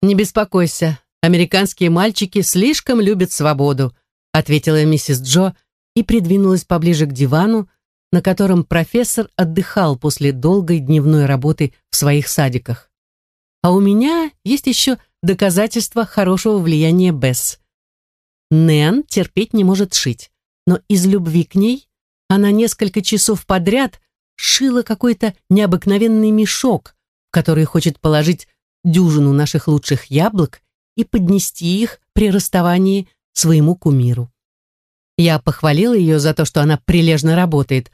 «Не беспокойся, американские мальчики слишком любят свободу», ответила миссис Джо и придвинулась поближе к дивану, на котором профессор отдыхал после долгой дневной работы в своих садиках. А у меня есть еще доказательства хорошего влияния Бесс. Нэн терпеть не может шить, но из любви к ней она несколько часов подряд шила какой-то необыкновенный мешок, в который хочет положить дюжину наших лучших яблок и поднести их при расставании своему кумиру. Я похвалила ее за то, что она прилежно работает,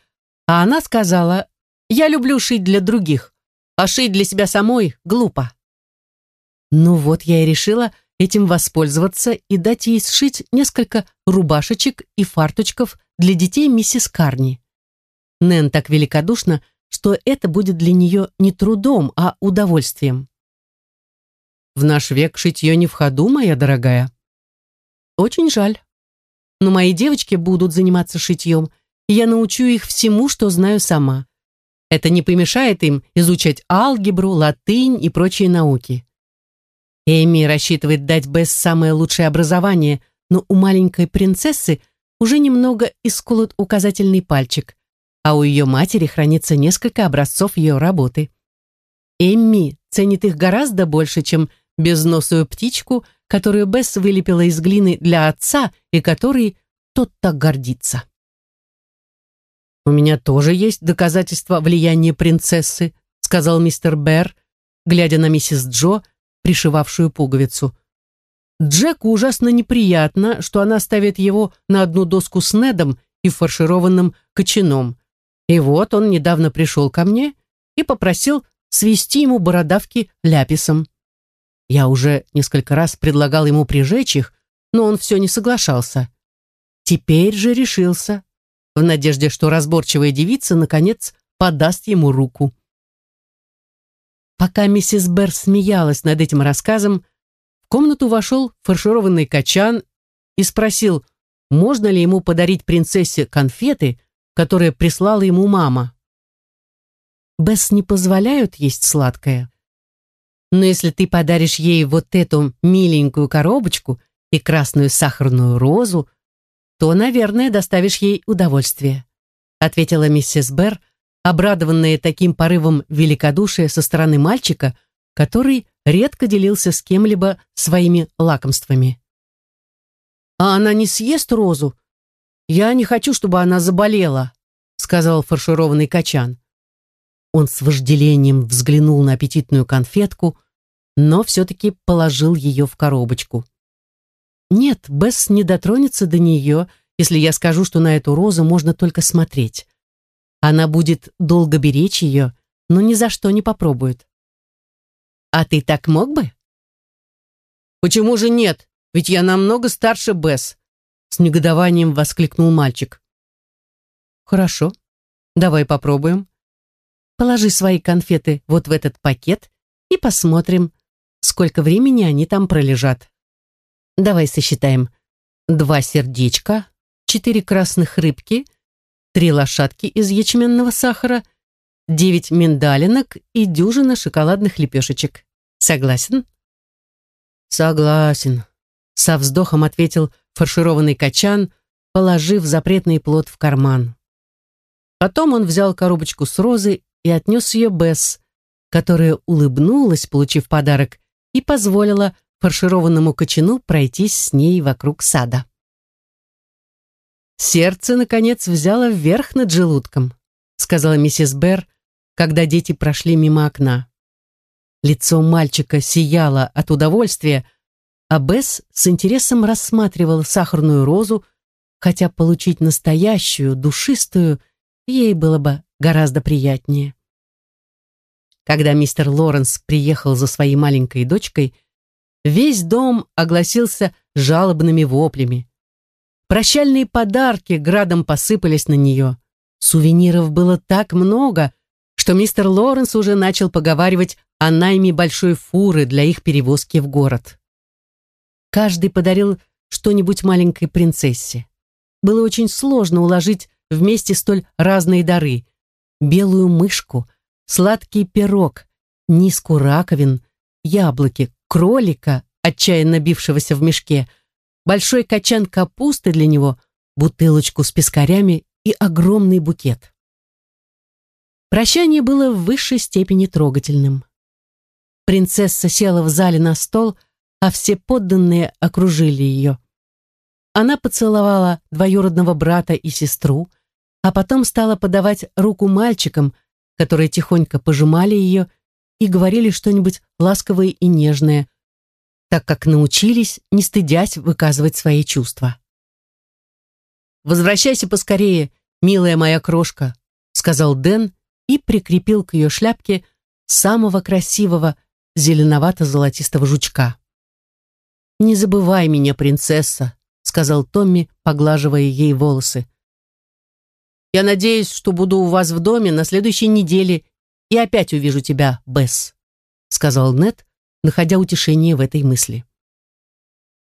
а она сказала, «Я люблю шить для других, а шить для себя самой глупо». Ну вот я и решила этим воспользоваться и дать ей сшить несколько рубашечек и фарточков для детей миссис Карни. Нэн так великодушна, что это будет для нее не трудом, а удовольствием. В наш век шитье не в ходу, моя дорогая. Очень жаль. Но мои девочки будут заниматься шитьем, и я научу их всему, что знаю сама. Это не помешает им изучать алгебру, латынь и прочие науки. Эми рассчитывает дать Бесс самое лучшее образование, но у маленькой принцессы уже немного исколот указательный пальчик, а у ее матери хранится несколько образцов ее работы. Эмми ценит их гораздо больше, чем безносую птичку, которую Бесс вылепила из глины для отца и которой тот так гордится. «У меня тоже есть доказательства влияния принцессы», сказал мистер Берр, глядя на миссис Джо, пришивавшую пуговицу. Джеку ужасно неприятно, что она ставит его на одну доску с Недом и фаршированным кочаном. И вот он недавно пришел ко мне и попросил свести ему бородавки ляписом. Я уже несколько раз предлагал ему прижечь их, но он все не соглашался. Теперь же решился, в надежде, что разборчивая девица, наконец, подаст ему руку. Пока миссис Берр смеялась над этим рассказом, в комнату вошел фаршированный качан и спросил, можно ли ему подарить принцессе конфеты, которые прислала ему мама. Бесс не позволяют есть сладкое. Но если ты подаришь ей вот эту миленькую коробочку и красную сахарную розу, то, наверное, доставишь ей удовольствие», ответила миссис Берр, обрадованная таким порывом великодушия со стороны мальчика, который редко делился с кем-либо своими лакомствами. «А она не съест розу? Я не хочу, чтобы она заболела», сказал фаршированный качан. Он с вожделением взглянул на аппетитную конфетку, но все-таки положил ее в коробочку. Нет, Бесс не дотронется до нее, если я скажу, что на эту розу можно только смотреть. Она будет долго беречь ее, но ни за что не попробует. А ты так мог бы? Почему же нет? Ведь я намного старше Бесс, с негодованием воскликнул мальчик. Хорошо, давай попробуем. Положи свои конфеты вот в этот пакет и посмотрим, сколько времени они там пролежат. Давай сосчитаем. Два сердечка, четыре красных рыбки, три лошадки из ячменного сахара, девять миндалинок и дюжина шоколадных лепешечек. Согласен? Согласен, со вздохом ответил фаршированный качан, положив запретный плод в карман. Потом он взял коробочку с розы и отнес ее Бесс, которая улыбнулась, получив подарок, и позволила фаршированному кочану пройтись с ней вокруг сада. «Сердце, наконец, взяло вверх над желудком», сказала миссис Берр, когда дети прошли мимо окна. Лицо мальчика сияло от удовольствия, а Бесс с интересом рассматривал сахарную розу, хотя получить настоящую, душистую, ей было бы гораздо приятнее. Когда мистер Лоренс приехал за своей маленькой дочкой, Весь дом огласился жалобными воплями. Прощальные подарки градом посыпались на нее. Сувениров было так много, что мистер Лоренс уже начал поговаривать о найме большой фуры для их перевозки в город. Каждый подарил что-нибудь маленькой принцессе. Было очень сложно уложить вместе столь разные дары. Белую мышку, сладкий пирог, низку раковин, яблоки, кролика, отчаянно бившегося в мешке, большой качан капусты для него, бутылочку с пескарями и огромный букет. Прощание было в высшей степени трогательным. Принцесса села в зале на стол, а все подданные окружили ее. Она поцеловала двоюродного брата и сестру, а потом стала подавать руку мальчикам, которые тихонько пожимали ее и говорили что-нибудь ласковое и нежное, так как научились, не стыдясь, выказывать свои чувства. «Возвращайся поскорее, милая моя крошка», сказал Дэн и прикрепил к ее шляпке самого красивого зеленовато-золотистого жучка. «Не забывай меня, принцесса», — сказал Томми, поглаживая ей волосы. «Я надеюсь, что буду у вас в доме на следующей неделе и опять увижу тебя, Бесс», — сказал Нед, находя утешение в этой мысли.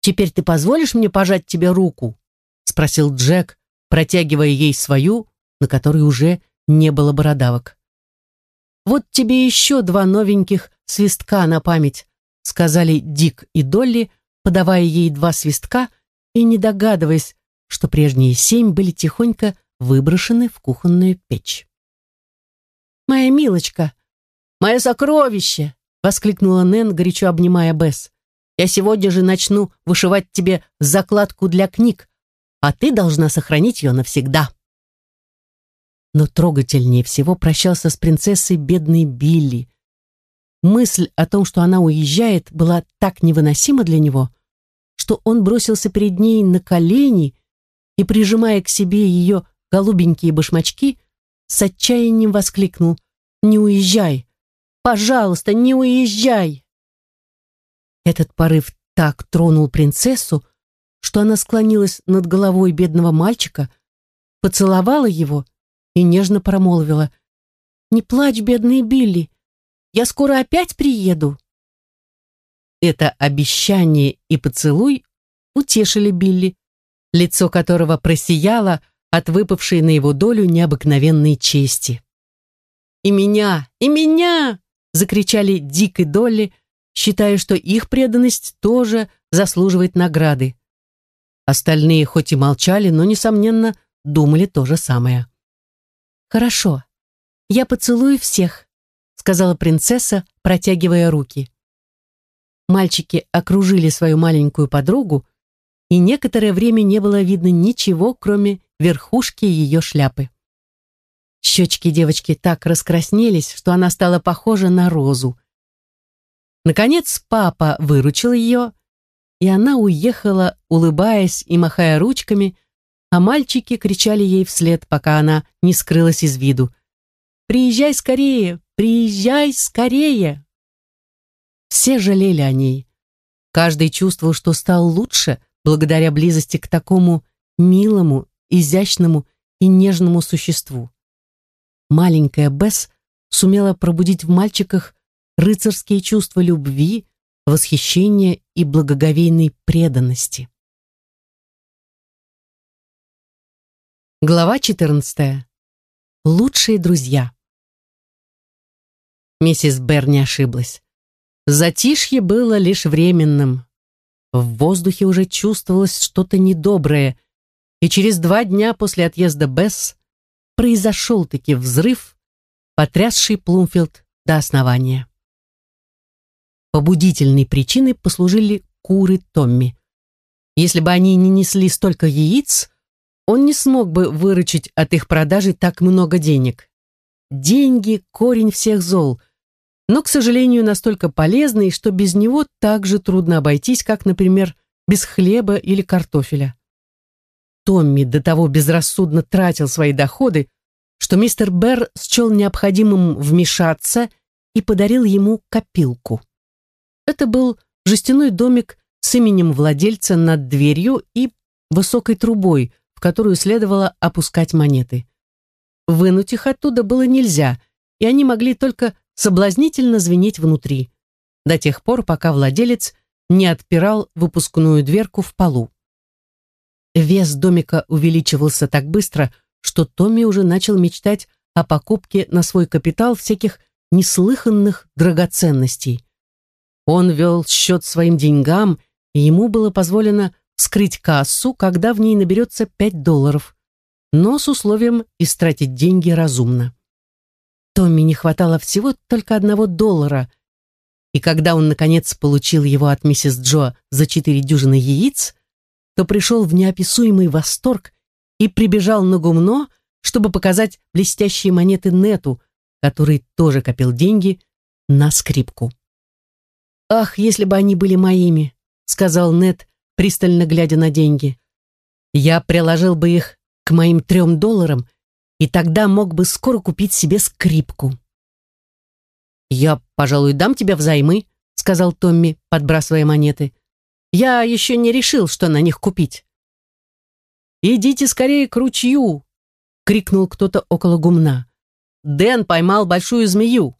«Теперь ты позволишь мне пожать тебе руку?» — спросил Джек, протягивая ей свою, на которой уже не было бородавок. «Вот тебе еще два новеньких свистка на память», сказали Дик и Долли, подавая ей два свистка и не догадываясь, что прежние семь были тихонько выброшены в кухонную печь. «Моя милочка! Мое сокровище!» воскликнула Нэн, горячо обнимая Бесс. «Я сегодня же начну вышивать тебе закладку для книг, а ты должна сохранить ее навсегда». Но трогательнее всего прощался с принцессой бедный Билли. Мысль о том, что она уезжает, была так невыносима для него, что он бросился перед ней на колени и, прижимая к себе ее голубенькие башмачки, с отчаянием воскликнул «Не уезжай! Пожалуйста, не уезжай!» Этот порыв так тронул принцессу, что она склонилась над головой бедного мальчика, поцеловала его и нежно промолвила. «Не плачь, бедный Билли, я скоро опять приеду». Это обещание и поцелуй утешили Билли, лицо которого просияло от выпавшей на его долю необыкновенной чести. «И меня! И меня!» — закричали Дик и Долли, считая, что их преданность тоже заслуживает награды. Остальные хоть и молчали, но, несомненно, думали то же самое. «Хорошо, я поцелую всех», — сказала принцесса, протягивая руки. Мальчики окружили свою маленькую подругу, и некоторое время не было видно ничего, кроме верхушки ее шляпы. Щечки девочки так раскраснелись, что она стала похожа на розу. Наконец папа выручил ее, и она уехала, улыбаясь и махая ручками, а мальчики кричали ей вслед, пока она не скрылась из виду. «Приезжай скорее! Приезжай скорее!» Все жалели о ней. Каждый чувствовал, что стал лучше благодаря близости к такому милому, изящному и нежному существу. Маленькая Бесс сумела пробудить в мальчиках рыцарские чувства любви, восхищения и благоговейной преданности. Глава 14. Лучшие друзья. Миссис Берр не ошиблась. Затишье было лишь временным. В воздухе уже чувствовалось что-то недоброе, и через два дня после отъезда Бесс произошел-таки взрыв, потрясший Плумфилд до основания. Побудительной причиной послужили куры Томми. Если бы они не несли столько яиц, он не смог бы выручить от их продажи так много денег. Деньги – корень всех зол, но, к сожалению, настолько полезный, что без него так же трудно обойтись, как, например, без хлеба или картофеля. Томми до того безрассудно тратил свои доходы, что мистер Берр счел необходимым вмешаться и подарил ему копилку. Это был жестяной домик с именем владельца над дверью и высокой трубой – в которую следовало опускать монеты. Вынуть их оттуда было нельзя, и они могли только соблазнительно звенеть внутри, до тех пор, пока владелец не отпирал выпускную дверку в полу. Вес домика увеличивался так быстро, что Томми уже начал мечтать о покупке на свой капитал всяких неслыханных драгоценностей. Он вел счет своим деньгам, и ему было позволено вскрыть кассу, когда в ней наберется 5 долларов, но с условием истратить деньги разумно. Томми не хватало всего только одного доллара, и когда он, наконец, получил его от миссис Джо за четыре дюжины яиц, то пришел в неописуемый восторг и прибежал на гумно, чтобы показать блестящие монеты Нету, который тоже копил деньги на скрипку. «Ах, если бы они были моими!» — сказал Нет, пристально глядя на деньги. «Я приложил бы их к моим трем долларам и тогда мог бы скоро купить себе скрипку. «Я, пожалуй, дам тебе взаймы», — сказал Томми, подбрасывая монеты. «Я еще не решил, что на них купить». «Идите скорее к ручью!» — крикнул кто-то около гумна. «Дэн поймал большую змею!»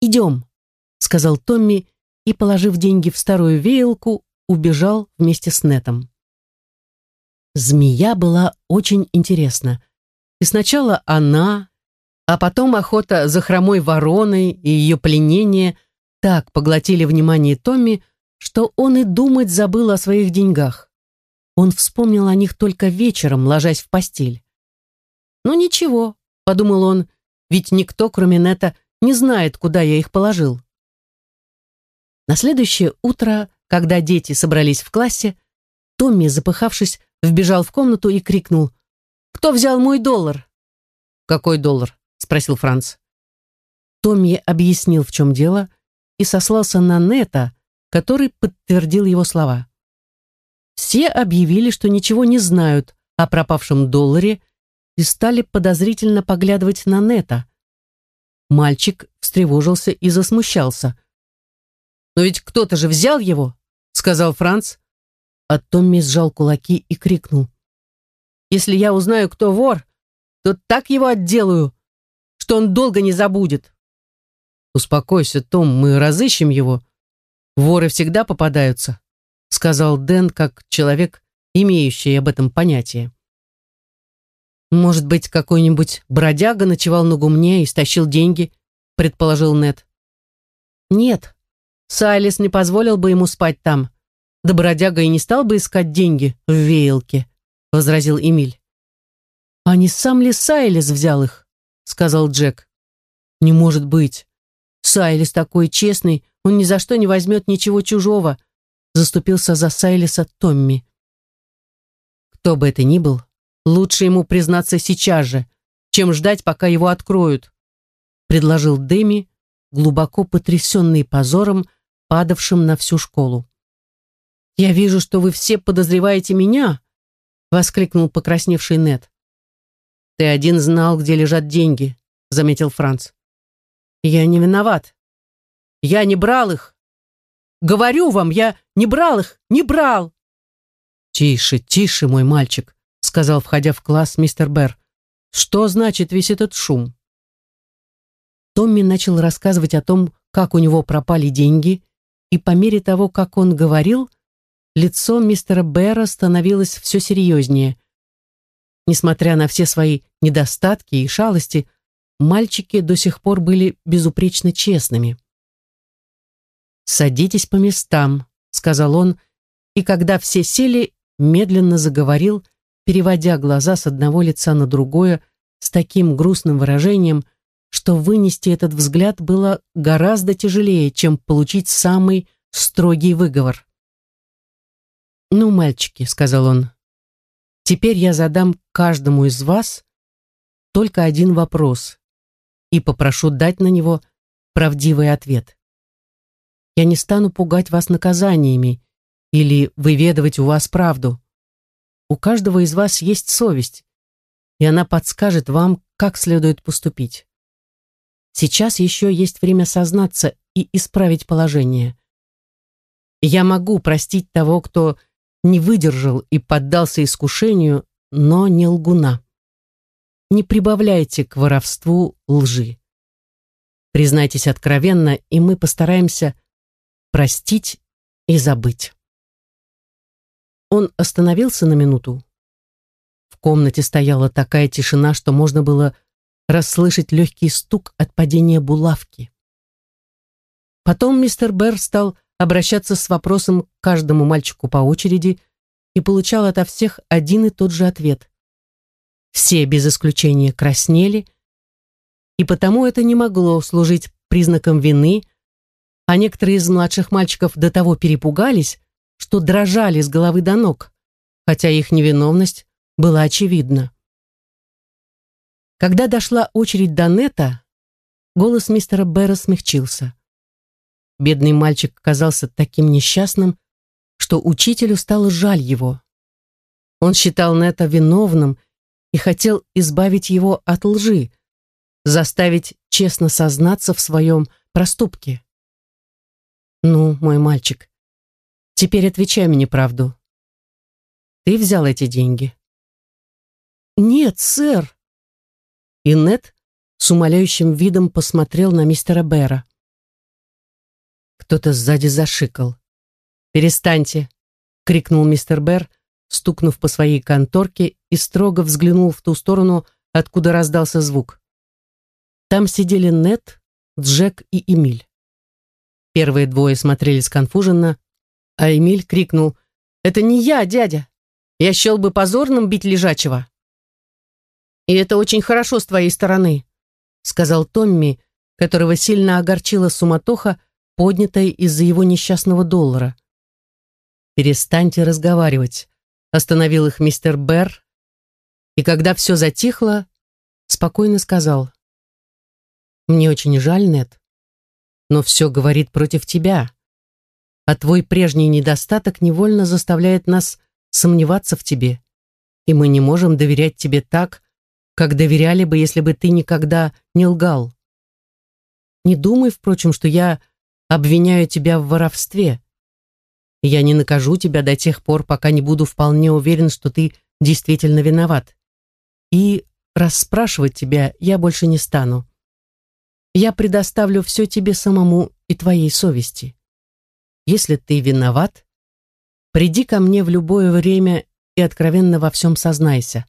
«Идем!» — сказал Томми и, положив деньги в старую веялку, убежал вместе с Нетом. Змея была очень интересна. И сначала она, а потом охота за хромой вороной и ее пленение так поглотили внимание Томми, что он и думать забыл о своих деньгах. Он вспомнил о них только вечером, ложась в постель. «Ну ничего», — подумал он, «ведь никто, кроме Нета, не знает, куда я их положил». На следующее утро, когда дети собрались в классе, Томми, запыхавшись, вбежал в комнату и крикнул кто взял мой доллар?» «Какой доллар?» — спросил Франц. Томми объяснил, в чем дело, и сослался на Нета, который подтвердил его слова. Все объявили, что ничего не знают о пропавшем долларе и стали подозрительно поглядывать на Нета. Мальчик встревожился и засмущался. «Но ведь кто-то же взял его!» — сказал Франц, а Томми сжал кулаки и крикнул. Если я узнаю, кто вор, то так его отделаю, что он долго не забудет. Успокойся, Том, мы разыщем его. Воры всегда попадаются, сказал Дэн как человек, имеющий об этом понятие. Может быть, какой-нибудь бродяга ночевал на гумне и стащил деньги, предположил Нед. Нет, Сайлис не позволил бы ему спать там. Да бродяга и не стал бы искать деньги в веялке возразил Эмиль. «А не сам ли Сайлис взял их?» сказал Джек. «Не может быть. Сайлис такой честный, он ни за что не возьмет ничего чужого», заступился за Сайлиса Томми. «Кто бы это ни был, лучше ему признаться сейчас же, чем ждать, пока его откроют», предложил Дэми, глубоко потрясенный позором, падавшим на всю школу. «Я вижу, что вы все подозреваете меня», воскликнул покрасневший Нед. Ты один знал, где лежат деньги, заметил Франц. Я не виноват. Я не брал их. Говорю вам, я не брал их, не брал. Тише, тише, мой мальчик, сказал, входя в класс мистер Берр. Что значит весь этот шум? Томми начал рассказывать о том, как у него пропали деньги, и по мере того, как он говорил, лицо мистера Бэра становилось все серьезнее. Несмотря на все свои недостатки и шалости, мальчики до сих пор были безупречно честными. «Садитесь по местам», — сказал он, и когда все сели, медленно заговорил, переводя глаза с одного лица на другое с таким грустным выражением, что вынести этот взгляд было гораздо тяжелее, чем получить самый строгий выговор. «Ну, мальчики», — сказал он, — «теперь я задам каждому из вас только один вопрос и попрошу дать на него правдивый ответ. Я не стану пугать вас наказаниями или выведывать у вас правду. У каждого из вас есть совесть, и она подскажет вам, как следует поступить. Сейчас еще есть время сознаться и исправить положение. Я могу простить того, кто не выдержал и поддался искушению, но не лгуна. Не прибавляйте к воровству лжи. Признайтесь откровенно, и мы постараемся простить и забыть. Он остановился на минуту. В комнате стояла такая тишина, что можно было расслышать легкий стук от падения булавки. Потом мистер Берр стал обращаться с вопросом к каждому мальчику по очереди и получал ото всех один и тот же ответ. Все без исключения краснели, и потому это не могло служить признаком вины, а некоторые из младших мальчиков до того перепугались, что дрожали с головы до ног, хотя их невиновность была очевидна. Когда дошла очередь до Нета, голос мистера Бэра смягчился. Бедный мальчик казался таким несчастным, что учителю стало жаль его. Он считал Нета виновным и хотел избавить его от лжи, заставить честно сознаться в своем проступке. «Ну, мой мальчик, теперь отвечай мне правду. Ты взял эти деньги?» «Нет, сэр». И Нет с умоляющим видом посмотрел на мистера Бэра. Кто-то сзади зашикал. «Перестаньте!» — крикнул мистер Бэр, стукнув по своей конторке и строго взглянул в ту сторону, откуда раздался звук. Там сидели Нет, Джек и Эмиль. Первые двое смотрели сконфуженно, а Эмиль крикнул «Это не я, дядя! Я счел бы позорным бить лежачего!» «И это очень хорошо с твоей стороны», — сказал Томми, которого сильно огорчила суматоха, поднятая из-за его несчастного доллара. «Перестаньте разговаривать», — остановил их мистер Берр, и когда все затихло, спокойно сказал. «Мне очень жаль, Нет, но все говорит против тебя, а твой прежний недостаток невольно заставляет нас сомневаться в тебе, и мы не можем доверять тебе так, как доверяли бы, если бы ты никогда не лгал. Не думай, впрочем, что я обвиняю тебя в воровстве. Я не накажу тебя до тех пор, пока не буду вполне уверен, что ты действительно виноват. И расспрашивать тебя я больше не стану. Я предоставлю все тебе самому и твоей совести. Если ты виноват, приди ко мне в любое время и откровенно во всем сознайся.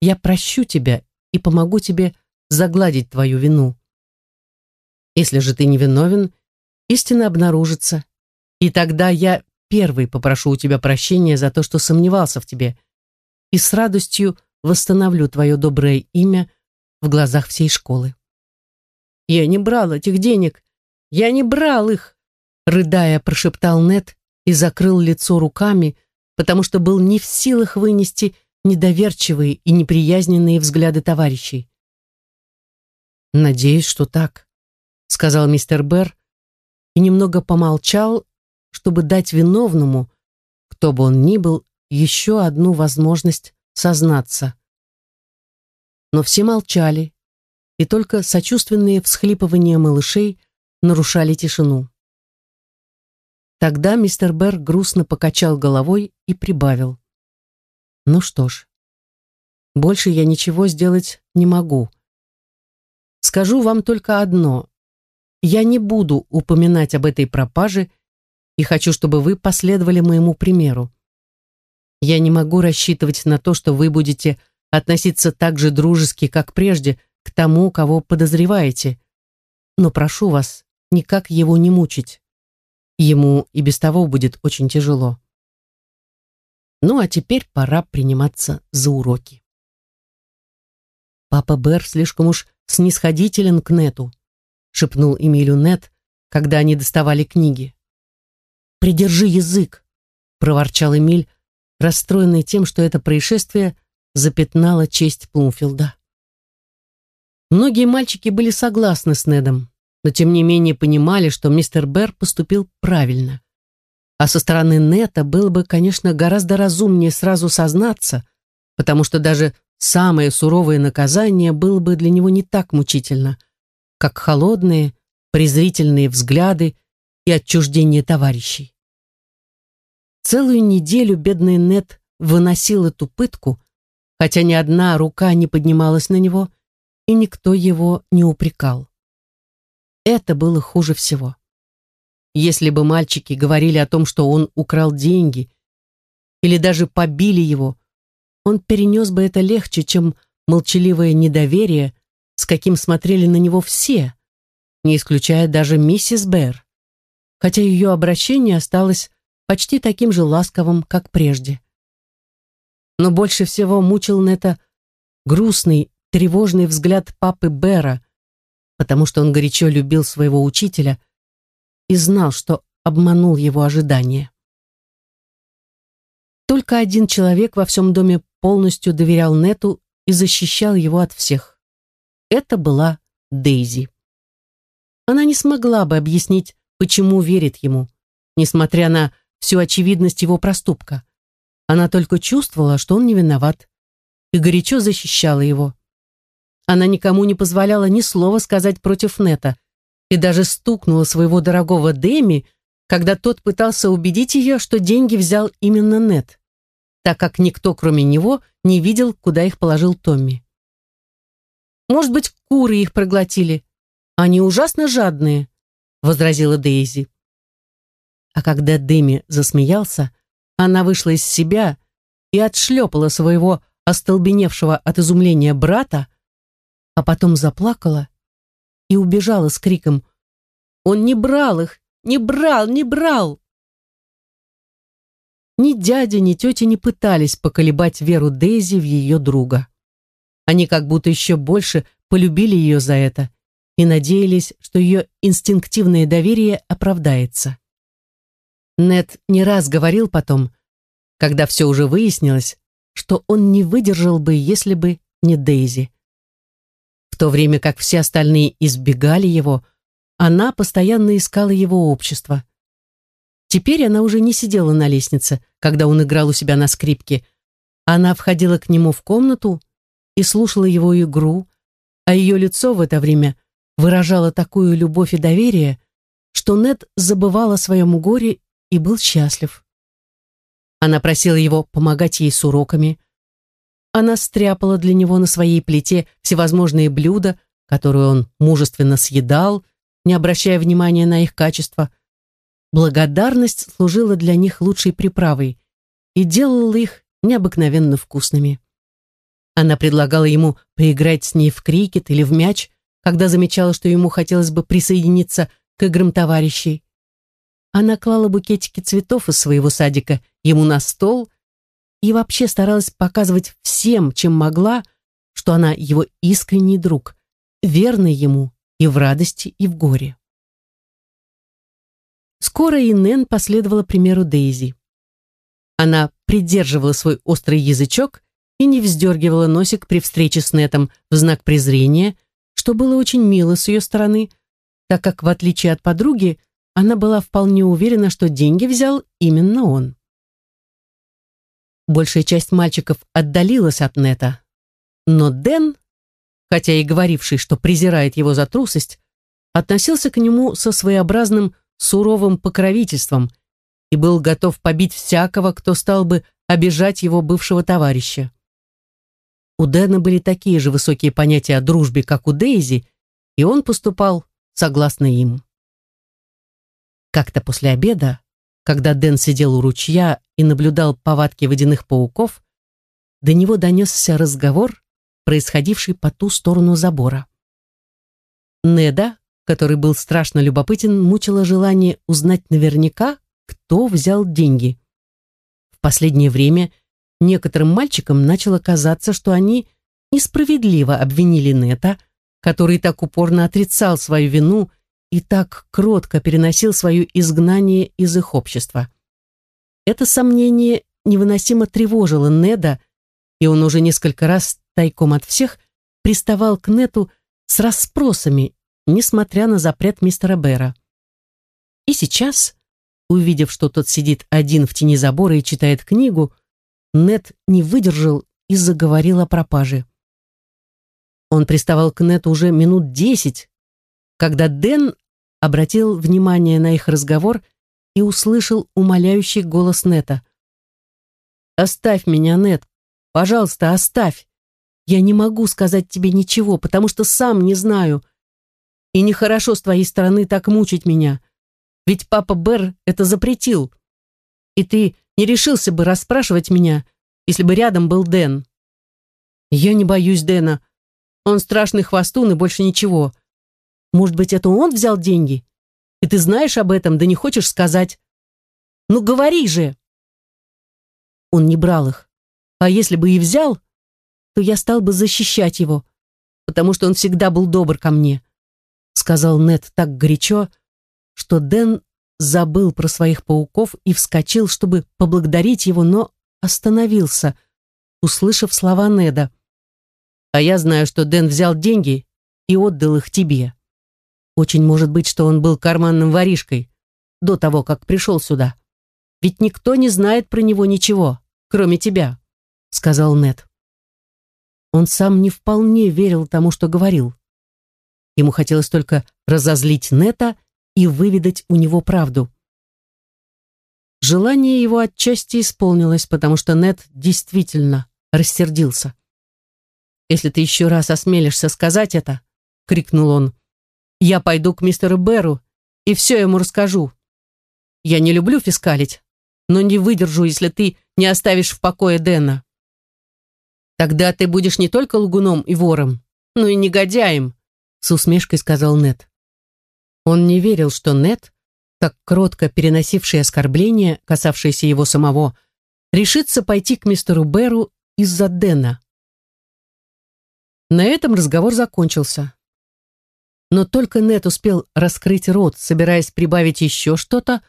Я прощу тебя и помогу тебе загладить твою вину. Если же ты невиновен, истина обнаружится, и тогда я первый попрошу у тебя прощения за то, что сомневался в тебе, и с радостью восстановлю твое доброе имя в глазах всей школы. «Я не брал этих денег! Я не брал их!» Рыдая, прошептал Нет и закрыл лицо руками, потому что был не в силах вынести недоверчивые и неприязненные взгляды товарищей. «Надеюсь, что так», — сказал мистер Берр и немного помолчал, чтобы дать виновному, кто бы он ни был, еще одну возможность сознаться. Но все молчали, и только сочувственные всхлипывания малышей нарушали тишину. Тогда мистер Берр грустно покачал головой и прибавил. «Ну что ж, больше я ничего сделать не могу. Скажу вам только одно. Я не буду упоминать об этой пропаже и хочу, чтобы вы последовали моему примеру. Я не могу рассчитывать на то, что вы будете относиться так же дружески, как прежде, к тому, кого подозреваете. Но прошу вас, никак его не мучить. Ему и без того будет очень тяжело. Ну а теперь пора приниматься за уроки. Папа Бэр слишком уж снисходителен к Нету шепнул Эмилю Нет, когда они доставали книги. «Придержи язык!» — проворчал Эмиль, расстроенный тем, что это происшествие запятнало честь Плумфилда. Многие мальчики были согласны с Недом, но тем не менее понимали, что мистер Берр поступил правильно. А со стороны Нета было бы, конечно, гораздо разумнее сразу сознаться, потому что даже самое суровое наказание было бы для него не так мучительно, как холодные, презрительные взгляды и отчуждение товарищей. Целую неделю бедный Нет выносил эту пытку, хотя ни одна рука не поднималась на него, и никто его не упрекал. Это было хуже всего. Если бы мальчики говорили о том, что он украл деньги, или даже побили его, он перенес бы это легче, чем молчаливое недоверие, с каким смотрели на него все, не исключая даже миссис Бэр, хотя ее обращение осталось почти таким же ласковым, как прежде. Но больше всего мучил Нета грустный, тревожный взгляд папы Бэра, потому что он горячо любил своего учителя и знал, что обманул его ожидания. Только один человек во всем доме полностью доверял Нету и защищал его от всех. Это была Дейзи. Она не смогла бы объяснить, почему верит ему, несмотря на всю очевидность его проступка. Она только чувствовала, что он не виноват, и горячо защищала его. Она никому не позволяла ни слова сказать против Нета, и даже стукнула своего дорогого Дэми, когда тот пытался убедить ее, что деньги взял именно Нет, так как никто, кроме него, не видел, куда их положил Томми. Может быть, куры их проглотили, они ужасно жадные», — возразила Дейзи. А когда Дэми засмеялся, она вышла из себя и отшлепала своего остолбеневшего от изумления брата, а потом заплакала и убежала с криком «Он не брал их! Не брал! Не брал!» Ни дядя, ни тетя не пытались поколебать веру Дейзи в ее друга. Они как будто еще больше полюбили ее за это и надеялись, что ее инстинктивное доверие оправдается. Нед не раз говорил потом, когда все уже выяснилось, что он не выдержал бы, если бы не Дейзи. В то время как все остальные избегали его, она постоянно искала его общество. Теперь она уже не сидела на лестнице, когда он играл у себя на скрипке. Она входила к нему в комнату и слушала его игру, а ее лицо в это время выражала такую любовь и доверие, что Нед забывал о своем горе и был счастлив. Она просила его помогать ей с уроками. Она стряпала для него на своей плите всевозможные блюда, которые он мужественно съедал, не обращая внимания на их качество. Благодарность служила для них лучшей приправой и делала их необыкновенно вкусными. Она предлагала ему поиграть с ней в крикет или в мяч, когда замечала, что ему хотелось бы присоединиться к играм товарищей. Она клала букетики цветов из своего садика ему на стол и вообще старалась показывать всем, чем могла, что она его искренний друг, верный ему и в радости, и в горе. Скоро и Нэн последовала примеру Дейзи. Она придерживала свой острый язычок и не вздергивала носик при встрече с Нетом в знак презрения, что было очень мило с ее стороны, так как, в отличие от подруги, она была вполне уверена, что деньги взял именно он. Большая часть мальчиков отдалилась от Нета, но Дэн, хотя и говоривший, что презирает его за трусость, относился к нему со своеобразным суровым покровительством и был готов побить всякого, кто стал бы обижать его бывшего товарища. У Дэна были такие же высокие понятия о дружбе, как у Дейзи, и он поступал согласно им. Как-то после обеда, когда Дэн сидел у ручья и наблюдал повадки водяных пауков, до него донесся разговор, происходивший по ту сторону забора. Неда, который был страшно любопытен, мучило желание узнать наверняка, кто взял деньги. В последнее время – некоторым мальчикам начало казаться, что они несправедливо обвинили Нета, который так упорно отрицал свою вину и так кротко переносил свое изгнание из их общества. Это сомнение невыносимо тревожило Неда, и он уже несколько раз тайком от всех приставал к Нету с расспросами, несмотря на запрет мистера Бэра. И сейчас, увидев, что тот сидит один в тени забора и читает книгу, Нет не выдержал и заговорил о пропаже. Он приставал к Нету уже минут десять, когда Дэн обратил внимание на их разговор и услышал умоляющий голос Нета. «Оставь меня, Нет, пожалуйста, оставь. Я не могу сказать тебе ничего, потому что сам не знаю. И нехорошо с твоей стороны так мучить меня. Ведь папа Бер это запретил. И ты не решился бы расспрашивать меня, если бы рядом был Дэн. Я не боюсь Дэна. Он страшный хвостун и больше ничего. Может быть, это он взял деньги? И ты знаешь об этом, да не хочешь сказать? Ну, говори же!» Он не брал их. А если бы и взял, то я стал бы защищать его, потому что он всегда был добр ко мне», сказал Нед так горячо, что Дэн забыл про своих пауков и вскочил, чтобы поблагодарить его, но остановился, услышав слова Неда. «А я знаю, что Дэн взял деньги и отдал их тебе. Очень может быть, что он был карманным воришкой до того, как пришел сюда. Ведь никто не знает про него ничего, кроме тебя», — сказал Нед. Он сам не вполне верил тому, что говорил. Ему хотелось только разозлить Нета и выведать у него правду. Желание его отчасти исполнилось, потому что Нет действительно рассердился. «Если ты еще раз осмелишься сказать это», — крикнул он, — «я пойду к мистеру Беру и все ему расскажу. Я не люблю фискалить, но не выдержу, если ты не оставишь в покое Дэна. Тогда ты будешь не только лгуном и вором, но и негодяем», — с усмешкой сказал Нет. Он не верил, что Нет, так кротко переносивший оскорбления, касавшиеся его самого, решится пойти к мистеру Беру из-за Дэна. На этом разговор закончился. Но только Нет успел раскрыть рот, собираясь прибавить еще что-то,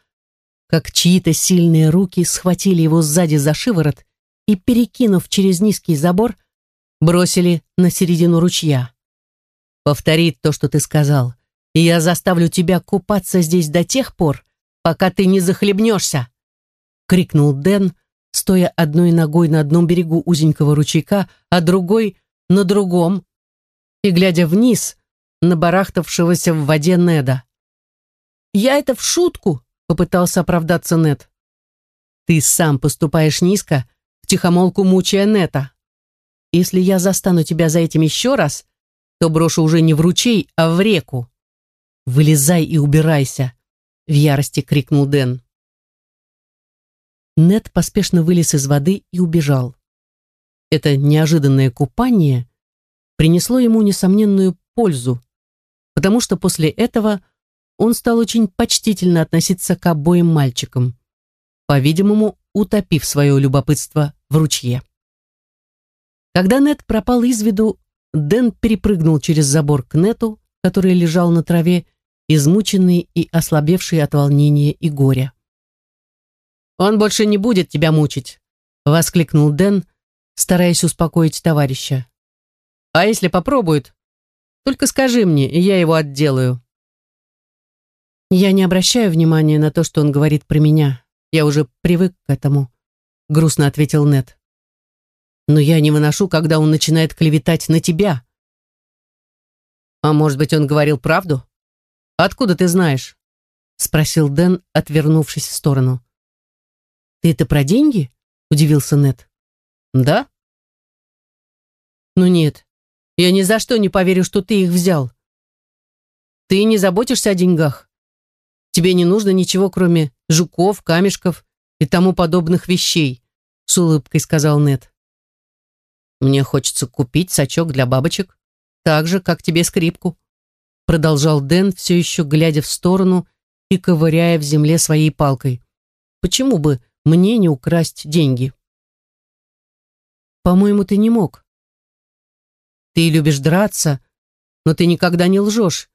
как чьи-то сильные руки схватили его сзади за шиворот и, перекинув через низкий забор, бросили на середину ручья. «Повтори то, что ты сказал и я заставлю тебя купаться здесь до тех пор, пока ты не захлебнешься!» — крикнул Дэн, стоя одной ногой на одном берегу узенького ручейка, а другой — на другом, и глядя вниз на барахтавшегося в воде Неда. «Я это в шутку!» — попытался оправдаться Нед. «Ты сам поступаешь низко, втихомолку мучая Нета. Если я застану тебя за этим еще раз, то брошу уже не в ручей, а в реку. «Вылезай и убирайся!» — в ярости крикнул Дэн. Нед поспешно вылез из воды и убежал. Это неожиданное купание принесло ему несомненную пользу, потому что после этого он стал очень почтительно относиться к обоим мальчикам, по-видимому, утопив свое любопытство в ручье. Когда Нед пропал из виду, Дэн перепрыгнул через забор к Нету, который лежал на траве, измученный и ослабевший от волнения и горя. «Он больше не будет тебя мучить», — воскликнул Дэн, стараясь успокоить товарища. «А если попробует, только скажи мне, и я его отделаю». «Я не обращаю внимания на то, что он говорит про меня. Я уже привык к этому», — грустно ответил Нед. «Но я не выношу, когда он начинает клеветать на тебя». «А может быть, он говорил правду?» «Откуда ты знаешь?» — спросил Дэн, отвернувшись в сторону. «Ты это про деньги?» — удивился Нед. «Да?» «Ну нет, я ни за что не поверю, что ты их взял. Ты не заботишься о деньгах. Тебе не нужно ничего, кроме жуков, камешков и тому подобных вещей», — с улыбкой сказал Нед. «Мне хочется купить сачок для бабочек, так же, как тебе скрипку», продолжал Дэн, все еще глядя в сторону и ковыряя в земле своей палкой. Почему бы мне не украсть деньги? По-моему, ты не мог. Ты любишь драться, но ты никогда не лжешь.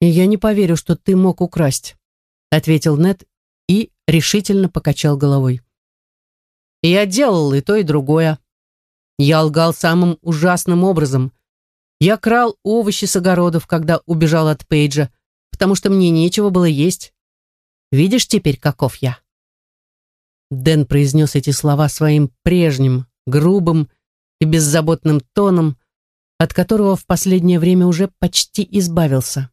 И я не поверю, что ты мог украсть, ответил Нед и решительно покачал головой. Я делал и то, и другое. Я лгал самым ужасным образом, я крал овощи с огородов, когда убежал от Пейджа, потому что мне нечего было есть. Видишь теперь, каков я?» Дэн произнес эти слова своим прежним, грубым и беззаботным тоном, от которого в последнее время уже почти избавился.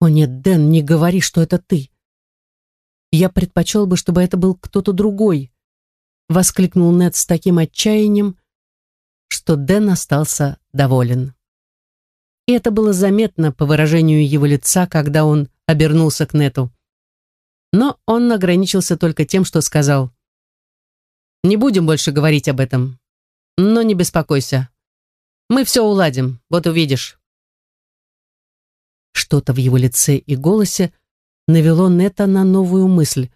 «О нет, Дэн, не говори, что это ты. Я предпочел бы, чтобы это был кто-то другой», воскликнул Нед с таким отчаянием, что Дэн остался доволен. И это было заметно по выражению его лица, когда он обернулся к Нету. Но он ограничился только тем, что сказал. «Не будем больше говорить об этом. Но не беспокойся. Мы все уладим, вот увидишь». Что-то в его лице и голосе навело Нета на новую мысль.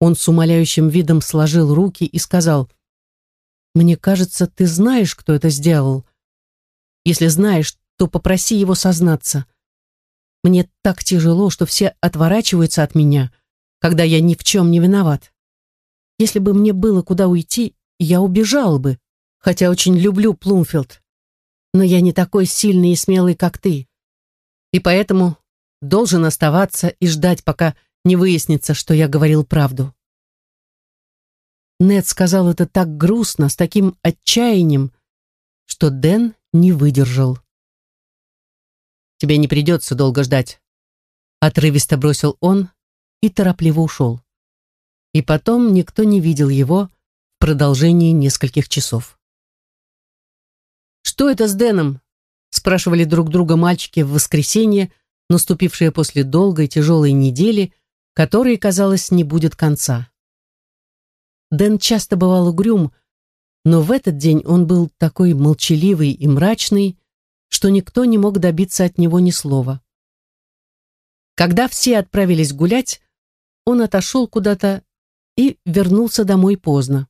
Он с умоляющим видом сложил руки и сказал, «Мне кажется, ты знаешь, кто это сделал. Если знаешь, то попроси его сознаться. Мне так тяжело, что все отворачиваются от меня, когда я ни в чем не виноват. Если бы мне было куда уйти, я убежал бы, хотя очень люблю Плумфилд. Но я не такой сильный и смелый, как ты. И поэтому должен оставаться и ждать, пока не выяснится, что я говорил правду. Нед сказал это так грустно, с таким отчаянием, что Дэн не выдержал. «Тебе не придется долго ждать», — отрывисто бросил он и торопливо ушел. И потом никто не видел его в продолжении нескольких часов. «Что это с Дэном?» — спрашивали друг друга мальчики в воскресенье, наступившее после долгой тяжелой недели, которой, казалось, не будет конца. Дэн часто бывал угрюм, но в этот день он был такой молчаливый и мрачный, что никто не мог добиться от него ни слова. Когда все отправились гулять, он отошел куда-то и вернулся домой поздно.